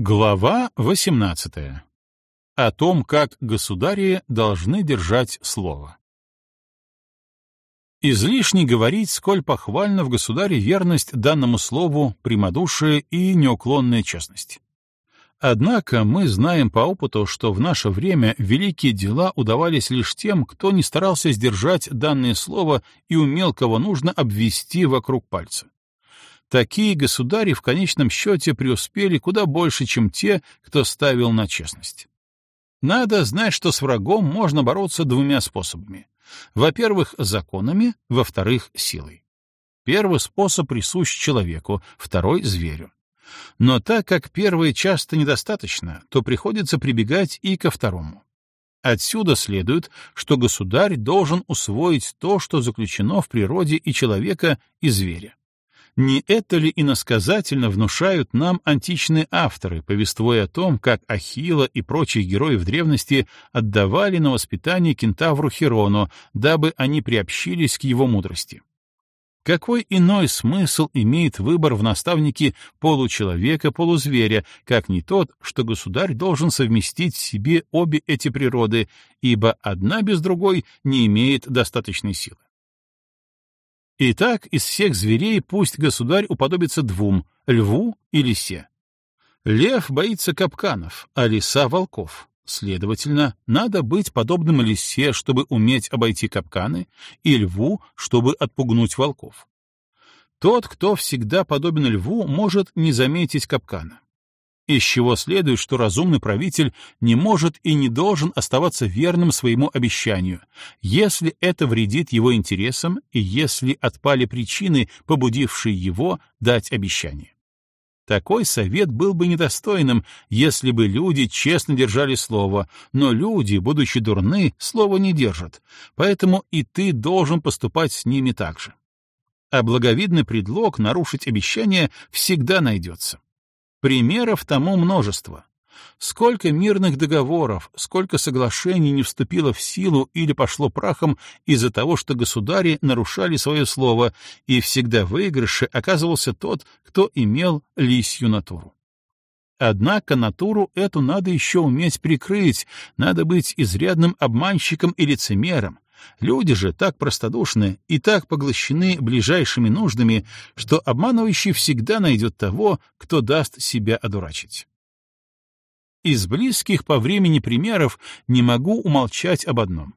Глава 18. О том, как государи должны держать слово. Излишне говорить, сколь похвально в государе верность данному слову, прямодушие и неуклонная честность. Однако мы знаем по опыту, что в наше время великие дела удавались лишь тем, кто не старался сдержать данное слово и умел, кого нужно, обвести вокруг пальца. Такие государи в конечном счете преуспели куда больше, чем те, кто ставил на честность. Надо знать, что с врагом можно бороться двумя способами. Во-первых, законами, во-вторых, силой. Первый способ присущ человеку, второй — зверю. Но так как первое часто недостаточно, то приходится прибегать и ко второму. Отсюда следует, что государь должен усвоить то, что заключено в природе и человека, и зверя. Не это ли иносказательно внушают нам античные авторы, повествуя о том, как Ахилла и прочие герои в древности отдавали на воспитание кентавру Херону, дабы они приобщились к его мудрости? Какой иной смысл имеет выбор в наставнике получеловека-полузверя, как не тот, что государь должен совместить в себе обе эти природы, ибо одна без другой не имеет достаточной силы? Итак, из всех зверей пусть государь уподобится двум — льву и лисе. Лев боится капканов, а лиса — волков. Следовательно, надо быть подобным лисе, чтобы уметь обойти капканы, и льву, чтобы отпугнуть волков. Тот, кто всегда подобен льву, может не заметить капкана из чего следует, что разумный правитель не может и не должен оставаться верным своему обещанию, если это вредит его интересам и если отпали причины, побудившие его дать обещание. Такой совет был бы недостойным, если бы люди честно держали слово, но люди, будучи дурны, слова не держат, поэтому и ты должен поступать с ними так же. А благовидный предлог нарушить обещание всегда найдется. Примеров тому множество. Сколько мирных договоров, сколько соглашений не вступило в силу или пошло прахом из-за того, что государи нарушали свое слово, и всегда в выигрыше оказывался тот, кто имел лисью натуру. Однако натуру эту надо еще уметь прикрыть, надо быть изрядным обманщиком и лицемером, Люди же так простодушны и так поглощены ближайшими нуждами, что обманывающий всегда найдет того, кто даст себя одурачить. Из близких по времени примеров не могу умолчать об одном.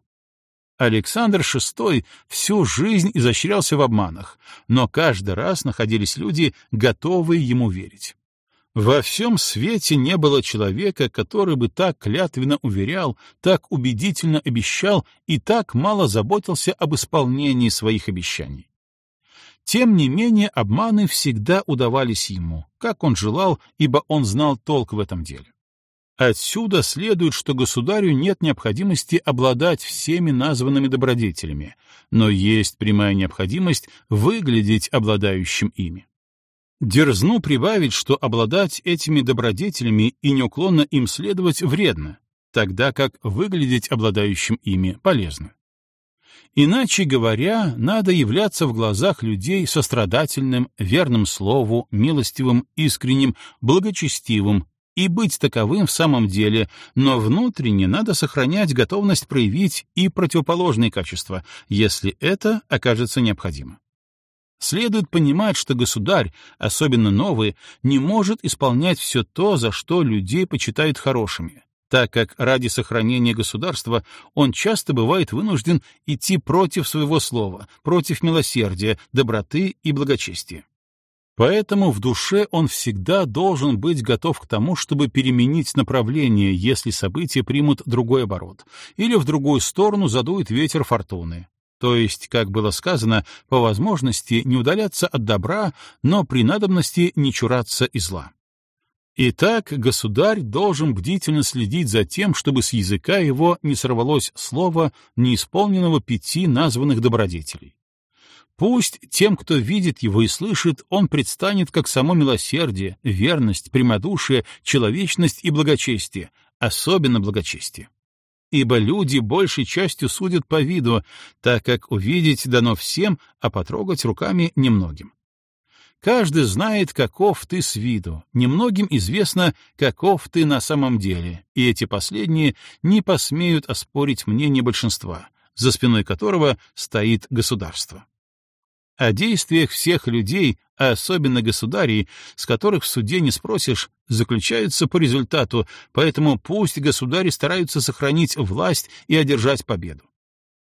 Александр VI всю жизнь изощрялся в обманах, но каждый раз находились люди, готовые ему верить. Во всем свете не было человека, который бы так клятвенно уверял, так убедительно обещал и так мало заботился об исполнении своих обещаний. Тем не менее, обманы всегда удавались ему, как он желал, ибо он знал толк в этом деле. Отсюда следует, что государю нет необходимости обладать всеми названными добродетелями, но есть прямая необходимость выглядеть обладающим ими. Дерзну прибавить, что обладать этими добродетелями и неуклонно им следовать вредно, тогда как выглядеть обладающим ими полезно. Иначе говоря, надо являться в глазах людей сострадательным, верным слову, милостивым, искренним, благочестивым и быть таковым в самом деле, но внутренне надо сохранять готовность проявить и противоположные качества, если это окажется необходимо. Следует понимать, что государь, особенно новый, не может исполнять все то, за что людей почитают хорошими, так как ради сохранения государства он часто бывает вынужден идти против своего слова, против милосердия, доброты и благочестия. Поэтому в душе он всегда должен быть готов к тому, чтобы переменить направление, если события примут другой оборот, или в другую сторону задует ветер фортуны, то есть, как было сказано, по возможности не удаляться от добра, но при надобности не чураться и зла. Итак, государь должен бдительно следить за тем, чтобы с языка его не сорвалось слово, неисполненного пяти названных добродетелей. Пусть тем, кто видит его и слышит, он предстанет как само милосердие, верность, прямодушие, человечность и благочестие, особенно благочестие ибо люди большей частью судят по виду, так как увидеть дано всем, а потрогать руками немногим. Каждый знает, каков ты с виду, немногим известно, каков ты на самом деле, и эти последние не посмеют оспорить мнение большинства, за спиной которого стоит государство. О действиях всех людей, а особенно государей, с которых в суде не спросишь, заключаются по результату, поэтому пусть государи стараются сохранить власть и одержать победу.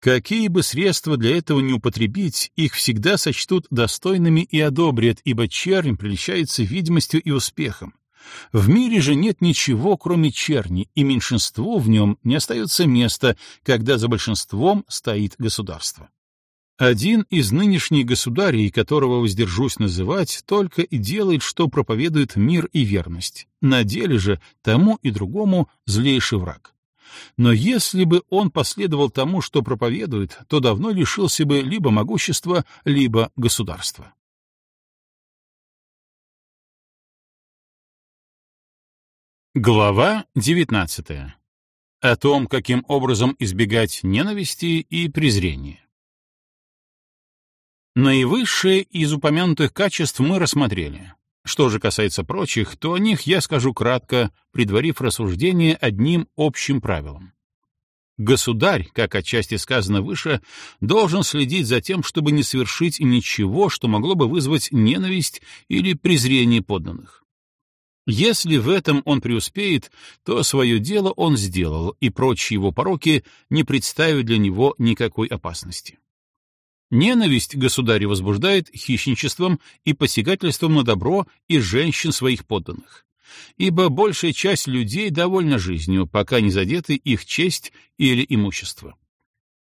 Какие бы средства для этого не употребить, их всегда сочтут достойными и одобрят, ибо чернь приличается видимостью и успехом. В мире же нет ничего, кроме черни, и меньшинству в нем не остается места, когда за большинством стоит государство. Один из нынешних государей, которого воздержусь называть, только и делает, что проповедует мир и верность. На деле же тому и другому злейший враг. Но если бы он последовал тому, что проповедует, то давно лишился бы либо могущества, либо государства. Глава 19. О том, каким образом избегать ненависти и презрения. Наивысшее из упомянутых качеств мы рассмотрели. Что же касается прочих, то о них я скажу кратко, предварив рассуждение одним общим правилом. Государь, как отчасти сказано выше, должен следить за тем, чтобы не совершить ничего, что могло бы вызвать ненависть или презрение подданных. Если в этом он преуспеет, то свое дело он сделал, и прочие его пороки не представят для него никакой опасности. Ненависть государя возбуждает хищничеством и посягательством на добро и женщин своих подданных. Ибо большая часть людей довольна жизнью, пока не задеты их честь или имущество.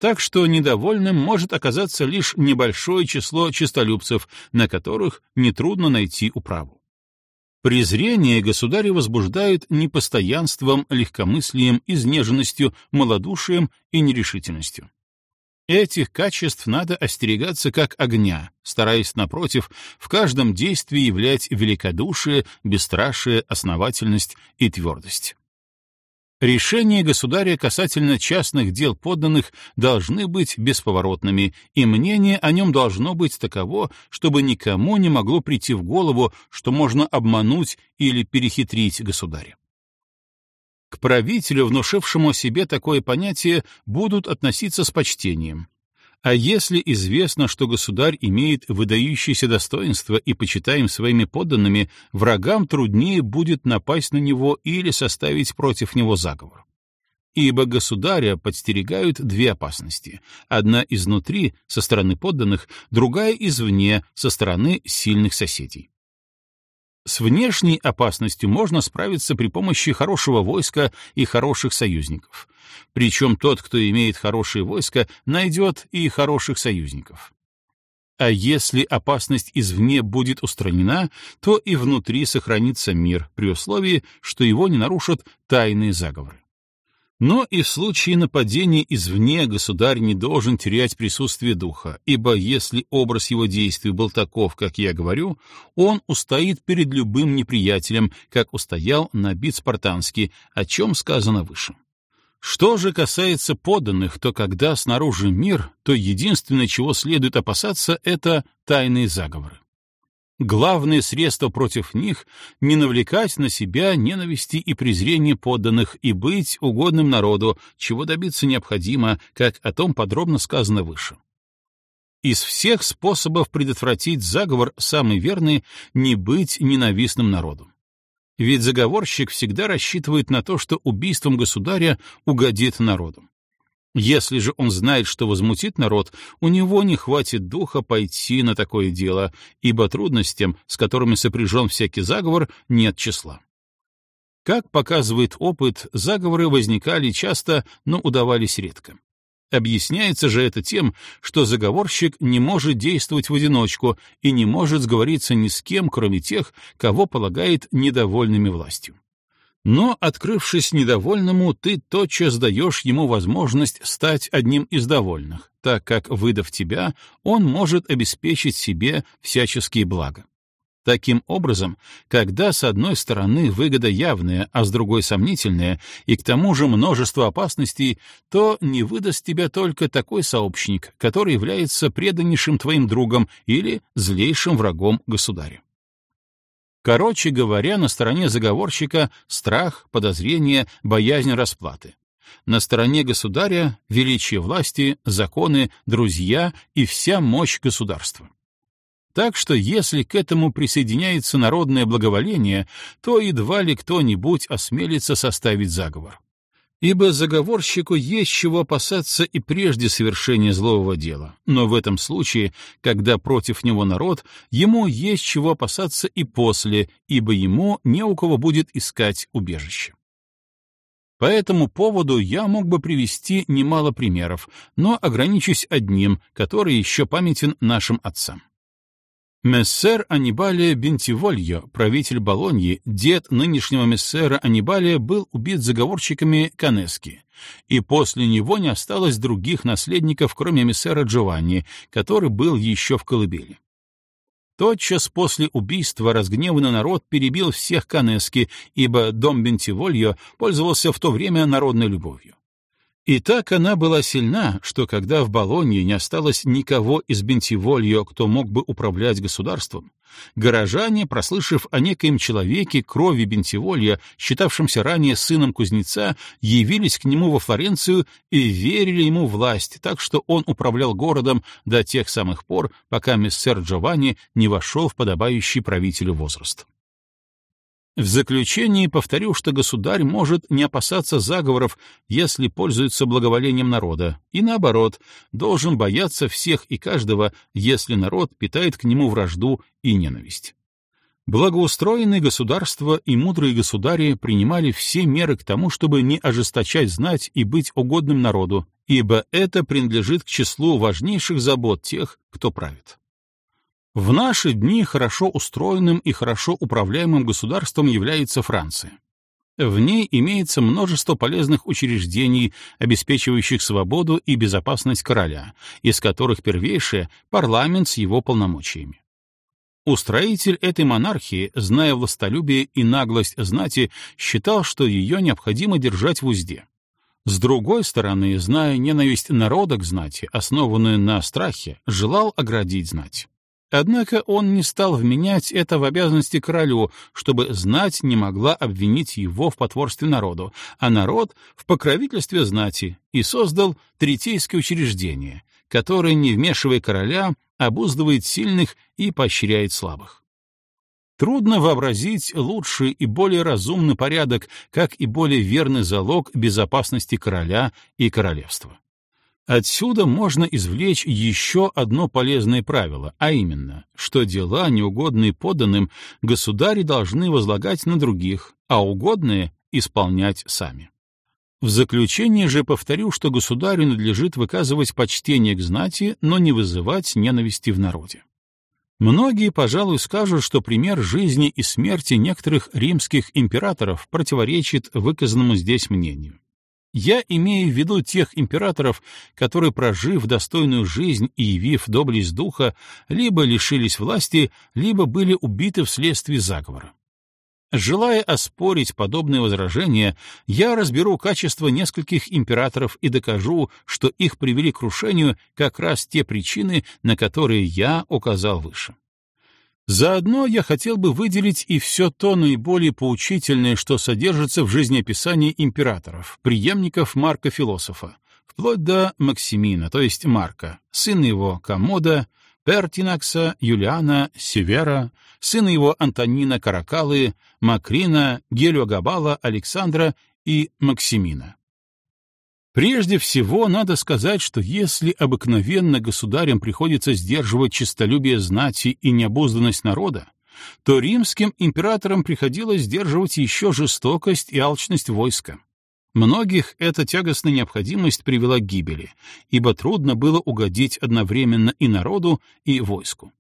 Так что недовольным может оказаться лишь небольшое число честолюбцев, на которых нетрудно найти управу. Презрение государя возбуждают непостоянством, легкомыслием, изнеженностью, малодушием и нерешительностью. Этих качеств надо остерегаться как огня, стараясь, напротив, в каждом действии являть великодушие, бесстрашие, основательность и твердость. Решения государя касательно частных дел подданных должны быть бесповоротными, и мнение о нем должно быть таково, чтобы никому не могло прийти в голову, что можно обмануть или перехитрить государя. К правителю, внушившему себе такое понятие, будут относиться с почтением. А если известно, что государь имеет выдающиеся достоинства и почитаем своими подданными, врагам труднее будет напасть на него или составить против него заговор. Ибо государя подстерегают две опасности. Одна изнутри, со стороны подданных, другая извне, со стороны сильных соседей. С внешней опасностью можно справиться при помощи хорошего войска и хороших союзников. Причем тот, кто имеет хорошее войско, найдет и хороших союзников. А если опасность извне будет устранена, то и внутри сохранится мир, при условии, что его не нарушат тайные заговоры. Но и в случае нападения извне государь не должен терять присутствие духа, ибо если образ его действий был таков, как я говорю, он устоит перед любым неприятелем, как устоял Набит Спартанский, о чем сказано выше. Что же касается подданных, то когда снаружи мир, то единственное, чего следует опасаться, это тайные заговоры. Главное средство против них — не навлекать на себя ненависти и презрения подданных и быть угодным народу, чего добиться необходимо, как о том подробно сказано выше. Из всех способов предотвратить заговор самый верный — не быть ненавистным народу. Ведь заговорщик всегда рассчитывает на то, что убийством государя угодит народу. Если же он знает, что возмутит народ, у него не хватит духа пойти на такое дело, ибо трудностям, с которыми сопряжен всякий заговор, нет числа. Как показывает опыт, заговоры возникали часто, но удавались редко. Объясняется же это тем, что заговорщик не может действовать в одиночку и не может сговориться ни с кем, кроме тех, кого полагает недовольными властью. Но, открывшись недовольному, ты тотчас даешь ему возможность стать одним из довольных, так как, выдав тебя, он может обеспечить себе всяческие блага. Таким образом, когда с одной стороны выгода явная, а с другой сомнительная, и к тому же множество опасностей, то не выдаст тебя только такой сообщник, который является преданнейшим твоим другом или злейшим врагом государя. Короче говоря, на стороне заговорщика страх, подозрение, боязнь расплаты. На стороне государя — величие власти, законы, друзья и вся мощь государства. Так что если к этому присоединяется народное благоволение, то едва ли кто-нибудь осмелится составить заговор. Ибо заговорщику есть чего опасаться и прежде совершения злого дела, но в этом случае, когда против него народ, ему есть чего опасаться и после, ибо ему не у кого будет искать убежище. По этому поводу я мог бы привести немало примеров, но ограничусь одним, который еще памятен нашим отцам. Мессер Анибалия Бентивольо, правитель Болоньи, дед нынешнего мессера Анибалия, был убит заговорщиками Канески, и после него не осталось других наследников, кроме мессера Джованни, который был еще в колыбели. Тотчас после убийства разгневанный народ перебил всех Канески, ибо дом Бентивольо пользовался в то время народной любовью. И так она была сильна, что когда в Болонье не осталось никого из Бентивольо, кто мог бы управлять государством, горожане, прослышав о некоем человеке крови Бентиволья, считавшемся ранее сыном кузнеца, явились к нему во Флоренцию и верили ему власть, так что он управлял городом до тех самых пор, пока мессер Джованни не вошел в подобающий правителю возраст. В заключении повторю, что государь может не опасаться заговоров, если пользуется благоволением народа, и наоборот, должен бояться всех и каждого, если народ питает к нему вражду и ненависть. Благоустроенные государства и мудрые государи принимали все меры к тому, чтобы не ожесточать знать и быть угодным народу, ибо это принадлежит к числу важнейших забот тех, кто правит. В наши дни хорошо устроенным и хорошо управляемым государством является Франция. В ней имеется множество полезных учреждений, обеспечивающих свободу и безопасность короля, из которых первейшее — парламент с его полномочиями. Устроитель этой монархии, зная властолюбие и наглость знати, считал, что ее необходимо держать в узде. С другой стороны, зная ненависть народа к знати, основанную на страхе, желал оградить знать. Однако он не стал вменять это в обязанности королю, чтобы знать не могла обвинить его в потворстве народу, а народ — в покровительстве знати, и создал третейское учреждение, которое, не вмешивая короля, обуздывает сильных и поощряет слабых. Трудно вообразить лучший и более разумный порядок, как и более верный залог безопасности короля и королевства. Отсюда можно извлечь еще одно полезное правило, а именно, что дела, неугодные подданным, государи должны возлагать на других, а угодные — исполнять сами. В заключение же повторю, что государю надлежит выказывать почтение к знати, но не вызывать ненависти в народе. Многие, пожалуй, скажут, что пример жизни и смерти некоторых римских императоров противоречит выказанному здесь мнению. Я имею в виду тех императоров, которые, прожив достойную жизнь и явив доблесть духа, либо лишились власти, либо были убиты вследствие заговора. Желая оспорить подобные возражения, я разберу качество нескольких императоров и докажу, что их привели к крушению как раз те причины, на которые я указал выше. Заодно я хотел бы выделить и все то наиболее поучительное, что содержится в жизнеописании императоров, преемников Марка-философа, вплоть до Максимина, то есть Марка, сына его Комода, Пертинакса, Юлиана, Севера, сына его Антонина Каракалы, Макрина, Гелиогабала, Александра и Максимина. Прежде всего, надо сказать, что если обыкновенно государям приходится сдерживать честолюбие знати и необузданность народа, то римским императорам приходилось сдерживать еще жестокость и алчность войска. Многих эта тягостная необходимость привела к гибели, ибо трудно было угодить одновременно и народу, и войску.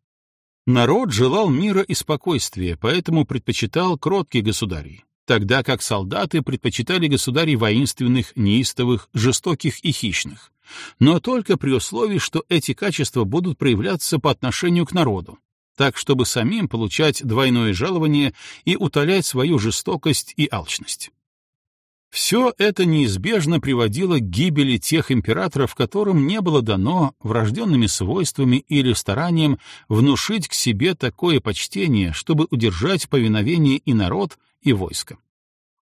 Народ желал мира и спокойствия, поэтому предпочитал кротких государей тогда как солдаты предпочитали государей воинственных, неистовых, жестоких и хищных, но только при условии, что эти качества будут проявляться по отношению к народу, так чтобы самим получать двойное жалование и утолять свою жестокость и алчность. Все это неизбежно приводило к гибели тех императоров, которым не было дано врожденными свойствами или старанием внушить к себе такое почтение, чтобы удержать повиновение и народ, и войско.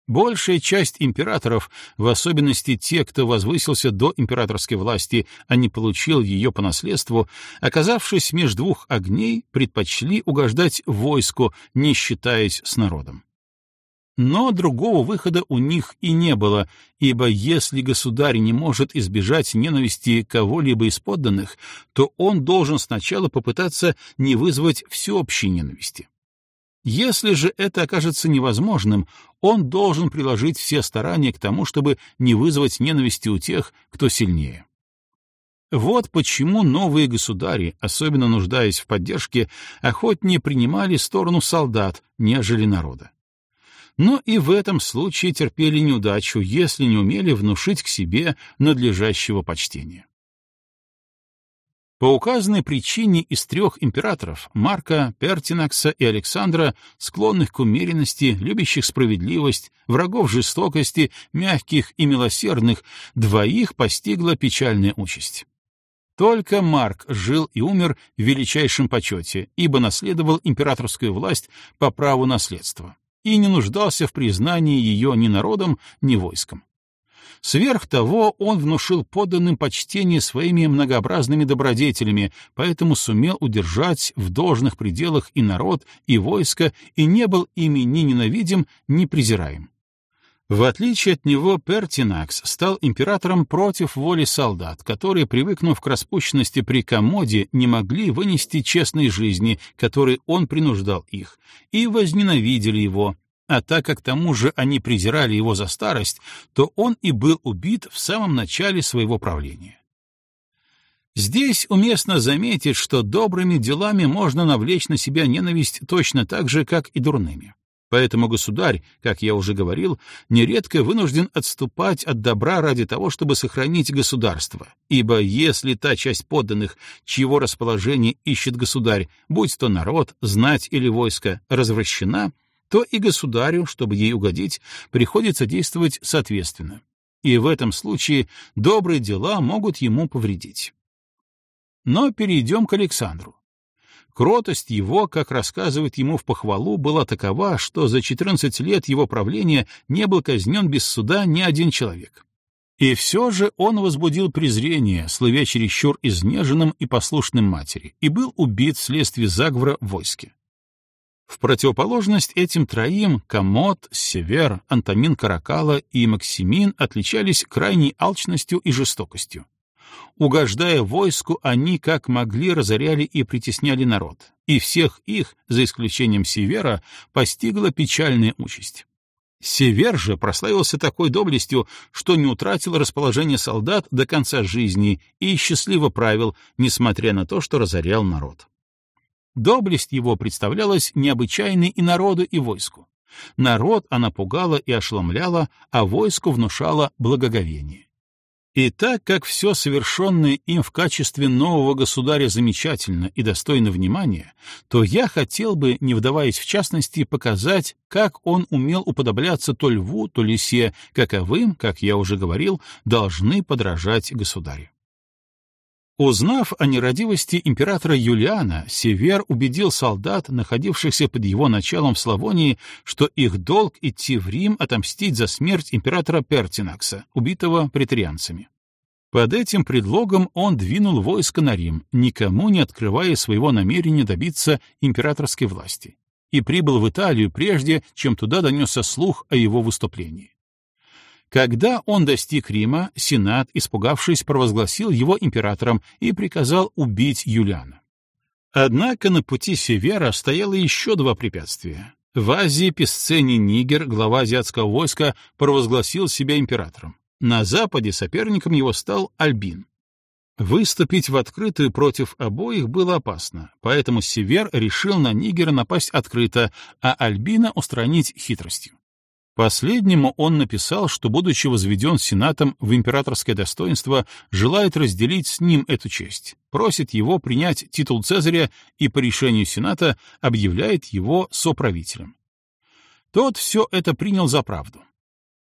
Большая часть императоров, в особенности те, кто возвысился до императорской власти, а не получил ее по наследству, оказавшись между двух огней, предпочли угождать войску, не считаясь с народом. Но другого выхода у них и не было, ибо если государь не может избежать ненависти кого-либо из подданных, то он должен сначала попытаться не вызвать всеобщей ненависти. Если же это окажется невозможным, он должен приложить все старания к тому, чтобы не вызвать ненависти у тех, кто сильнее. Вот почему новые государи, особенно нуждаясь в поддержке, охотнее принимали сторону солдат, нежели народа но и в этом случае терпели неудачу, если не умели внушить к себе надлежащего почтения. По указанной причине из трех императоров — Марка, Пертинакса и Александра, склонных к умеренности, любящих справедливость, врагов жестокости, мягких и милосердных, двоих постигла печальная участь. Только Марк жил и умер в величайшем почете, ибо наследовал императорскую власть по праву наследства и не нуждался в признании ее ни народом, ни войском. Сверх того, он внушил подданным почтение своими многообразными добродетелями, поэтому сумел удержать в должных пределах и народ, и войско, и не был ими ни ненавидим, ни презираем. В отличие от него, Пертинакс стал императором против воли солдат, которые, привыкнув к распущенности при комоде, не могли вынести честной жизни, которой он принуждал их, и возненавидели его, а так как к тому же они презирали его за старость, то он и был убит в самом начале своего правления. Здесь уместно заметить, что добрыми делами можно навлечь на себя ненависть точно так же, как и дурными. Поэтому государь, как я уже говорил, нередко вынужден отступать от добра ради того, чтобы сохранить государство, ибо если та часть подданных, чьего расположение ищет государь, будь то народ, знать или войско, развращена, то и государю, чтобы ей угодить, приходится действовать соответственно. И в этом случае добрые дела могут ему повредить. Но перейдем к Александру. Кротость его, как рассказывает ему в похвалу, была такова, что за 14 лет его правления не был казнен без суда ни один человек. И все же он возбудил презрение, слывя чересчур изнеженным и послушным матери, и был убит вследствие заговора в войске. В противоположность этим троим Комод, Север, Антонин Каракала и Максимин отличались крайней алчностью и жестокостью. Угождая войску, они как могли разоряли и притесняли народ, и всех их, за исключением Севера, постигла печальная участь. Север же прославился такой доблестью, что не утратил расположение солдат до конца жизни и счастливо правил, несмотря на то, что разорял народ. Доблесть его представлялась необычайной и народу, и войску. Народ она пугала и ошеломляла, а войску внушала благоговение. И так как все совершенное им в качестве нового государя замечательно и достойно внимания, то я хотел бы, не вдаваясь в частности, показать, как он умел уподобляться то льву, то лисе, каковым, как я уже говорил, должны подражать государю. Узнав о нерадивости императора Юлиана, Север убедил солдат, находившихся под его началом в Славонии, что их долг идти в Рим отомстить за смерть императора Пертинакса, убитого претарианцами. Под этим предлогом он двинул войско на Рим, никому не открывая своего намерения добиться императорской власти, и прибыл в Италию прежде, чем туда донесся слух о его выступлении. Когда он достиг Рима, Сенат, испугавшись, провозгласил его императором и приказал убить Юлиана. Однако на пути Севера стояло еще два препятствия. В Азии Песцений Нигер, глава азиатского войска, провозгласил себя императором. На западе соперником его стал Альбин. Выступить в открытую против обоих было опасно, поэтому Север решил на Нигера напасть открыто, а Альбина устранить хитростью. Последнему он написал, что, будучи возведен сенатом в императорское достоинство, желает разделить с ним эту честь, просит его принять титул Цезаря и по решению сената объявляет его соправителем. Тот все это принял за правду.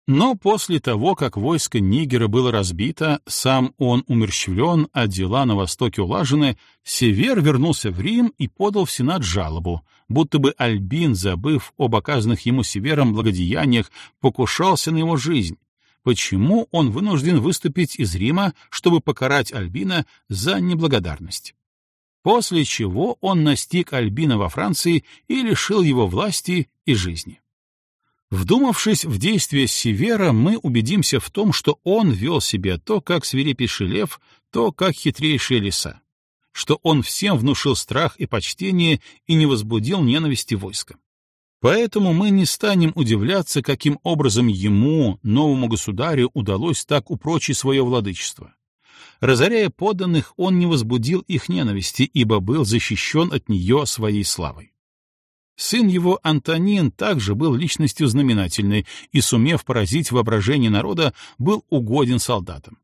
Но после того, как войско Нигера было разбито, сам он умерщвлен, а дела на Востоке улажены, Север вернулся в Рим и подал в Сенат жалобу, будто бы Альбин, забыв об оказанных ему Севером благодеяниях, покушался на его жизнь. Почему он вынужден выступить из Рима, чтобы покарать Альбина за неблагодарность? После чего он настиг Альбина во Франции и лишил его власти и жизни. Вдумавшись в действия Севера, мы убедимся в том, что он вел себя то как свирепейший лев, то как хитрейшая лиса, что он всем внушил страх и почтение и не возбудил ненависти войска. Поэтому мы не станем удивляться, каким образом ему, новому государю, удалось так упрочить свое владычество. Разоряя подданных, он не возбудил их ненависти, ибо был защищен от нее своей славой. Сын его Антонин также был личностью знаменательной и, сумев поразить воображение народа, был угоден солдатам.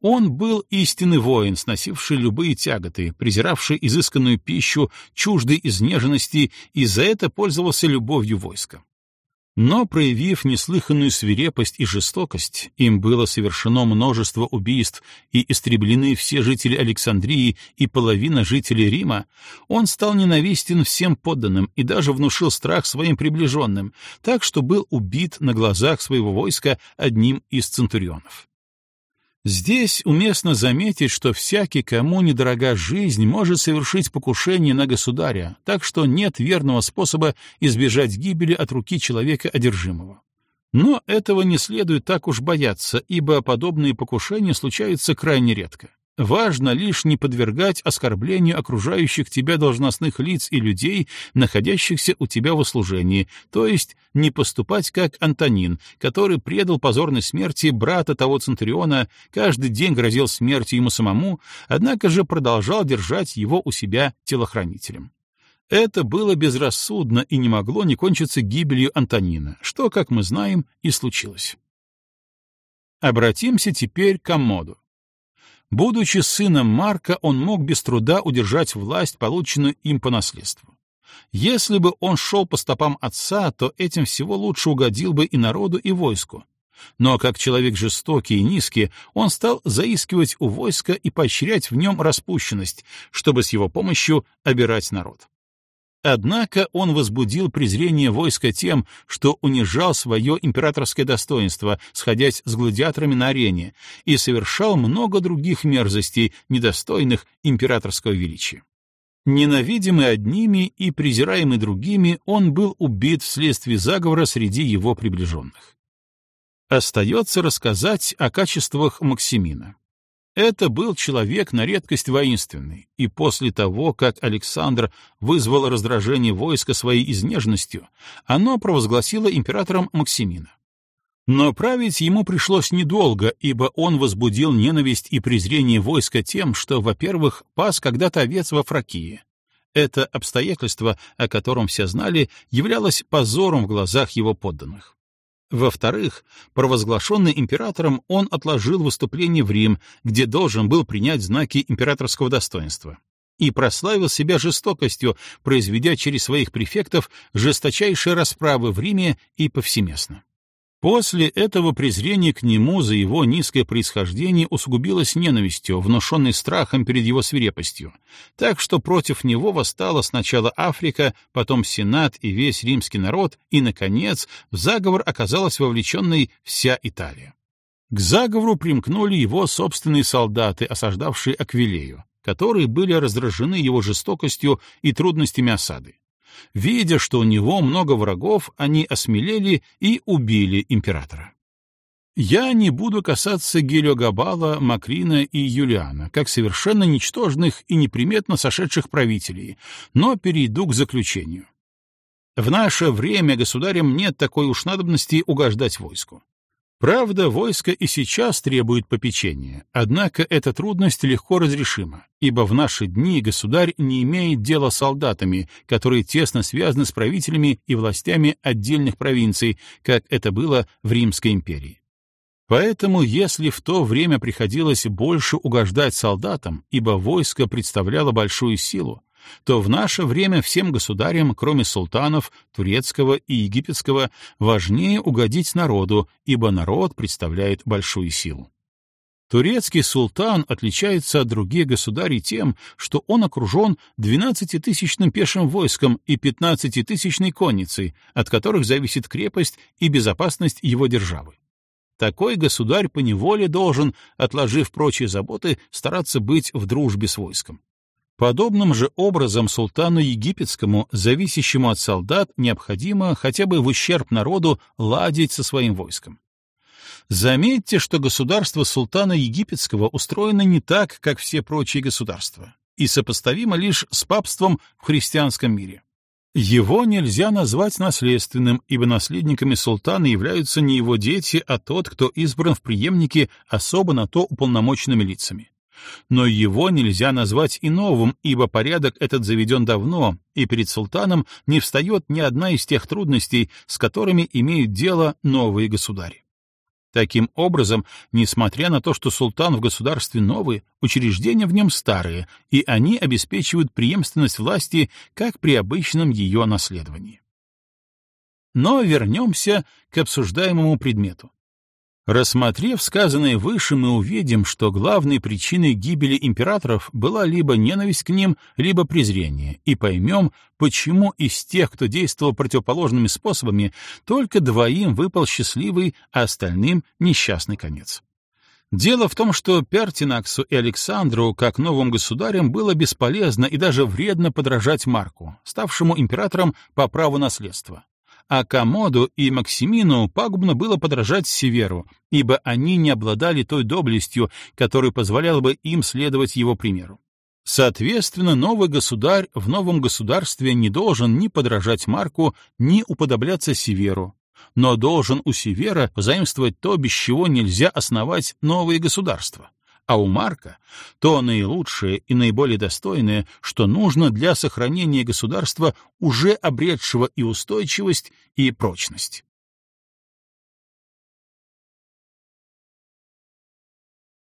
Он был истинный воин, сносивший любые тяготы, презиравший изысканную пищу, чуждый изнеженности, и за это пользовался любовью войска. Но, проявив неслыханную свирепость и жестокость, им было совершено множество убийств и истреблены все жители Александрии и половина жителей Рима, он стал ненавистен всем подданным и даже внушил страх своим приближенным, так что был убит на глазах своего войска одним из центурионов. Здесь уместно заметить, что всякий, кому недорога жизнь, может совершить покушение на государя, так что нет верного способа избежать гибели от руки человека одержимого. Но этого не следует так уж бояться, ибо подобные покушения случаются крайне редко. Важно лишь не подвергать оскорблению окружающих тебя должностных лиц и людей, находящихся у тебя в услужении, то есть не поступать как Антонин, который предал позорной смерти брата того Центуриона, каждый день грозил смертью ему самому, однако же продолжал держать его у себя телохранителем. Это было безрассудно и не могло не кончиться гибелью Антонина, что, как мы знаем, и случилось. Обратимся теперь к Аммоду. Будучи сыном Марка, он мог без труда удержать власть, полученную им по наследству. Если бы он шел по стопам отца, то этим всего лучше угодил бы и народу, и войску. Но как человек жестокий и низкий, он стал заискивать у войска и поощрять в нем распущенность, чтобы с его помощью обирать народ. Однако он возбудил презрение войска тем, что унижал свое императорское достоинство, сходясь с гладиаторами на арене, и совершал много других мерзостей, недостойных императорского величия. Ненавидимый одними и презираемый другими, он был убит вследствие заговора среди его приближенных. Остается рассказать о качествах Максимина. Это был человек на редкость воинственный, и после того, как Александр вызвал раздражение войска своей изнежностью, оно провозгласило императором Максимина. Но править ему пришлось недолго, ибо он возбудил ненависть и презрение войска тем, что, во-первых, пас когда-то овец во Фракии. Это обстоятельство, о котором все знали, являлось позором в глазах его подданных. Во-вторых, провозглашенный императором, он отложил выступление в Рим, где должен был принять знаки императорского достоинства, и прославил себя жестокостью, произведя через своих префектов жесточайшие расправы в Риме и повсеместно. После этого презрение к нему за его низкое происхождение усугубилось ненавистью, внушенной страхом перед его свирепостью, так что против него восстала сначала Африка, потом Сенат и весь римский народ, и, наконец, в заговор оказалась вовлеченной вся Италия. К заговору примкнули его собственные солдаты, осаждавшие Аквилею, которые были раздражены его жестокостью и трудностями осады. Видя, что у него много врагов, они осмелели и убили императора. Я не буду касаться Гелиогабала, Макрина и Юлиана, как совершенно ничтожных и неприметно сошедших правителей, но перейду к заключению. В наше время государям нет такой уж надобности угождать войску. Правда, войско и сейчас требует попечения, однако эта трудность легко разрешима, ибо в наши дни государь не имеет дела с солдатами, которые тесно связаны с правителями и властями отдельных провинций, как это было в Римской империи. Поэтому, если в то время приходилось больше угождать солдатам, ибо войско представляло большую силу, то в наше время всем государям, кроме султанов, турецкого и египетского, важнее угодить народу, ибо народ представляет большую силу. Турецкий султан отличается от других государей тем, что он окружен 12-тысячным пешим войском и 15-тысячной конницей, от которых зависит крепость и безопасность его державы. Такой государь поневоле должен, отложив прочие заботы, стараться быть в дружбе с войском. Подобным же образом султану египетскому, зависящему от солдат, необходимо хотя бы в ущерб народу ладить со своим войском. Заметьте, что государство султана египетского устроено не так, как все прочие государства, и сопоставимо лишь с папством в христианском мире. Его нельзя назвать наследственным, ибо наследниками султана являются не его дети, а тот, кто избран в преемнике особо на то уполномоченными лицами. Но его нельзя назвать и новым, ибо порядок этот заведен давно, и перед султаном не встает ни одна из тех трудностей, с которыми имеют дело новые государи. Таким образом, несмотря на то, что султан в государстве новый, учреждения в нем старые, и они обеспечивают преемственность власти, как при обычном ее наследовании. Но вернемся к обсуждаемому предмету. Рассмотрев сказанное выше, мы увидим, что главной причиной гибели императоров была либо ненависть к ним, либо презрение, и поймем, почему из тех, кто действовал противоположными способами, только двоим выпал счастливый, а остальным — несчастный конец. Дело в том, что Пертинаксу и Александру, как новым государям, было бесполезно и даже вредно подражать Марку, ставшему императором по праву наследства а Комоду и Максимину пагубно было подражать Северу, ибо они не обладали той доблестью, которая позволяла бы им следовать его примеру. Соответственно, новый государь в новом государстве не должен ни подражать Марку, ни уподобляться Северу, но должен у Севера позаимствовать то, без чего нельзя основать новые государства а у Марка то наилучшее и наиболее достойное, что нужно для сохранения государства, уже обретшего и устойчивость, и прочность.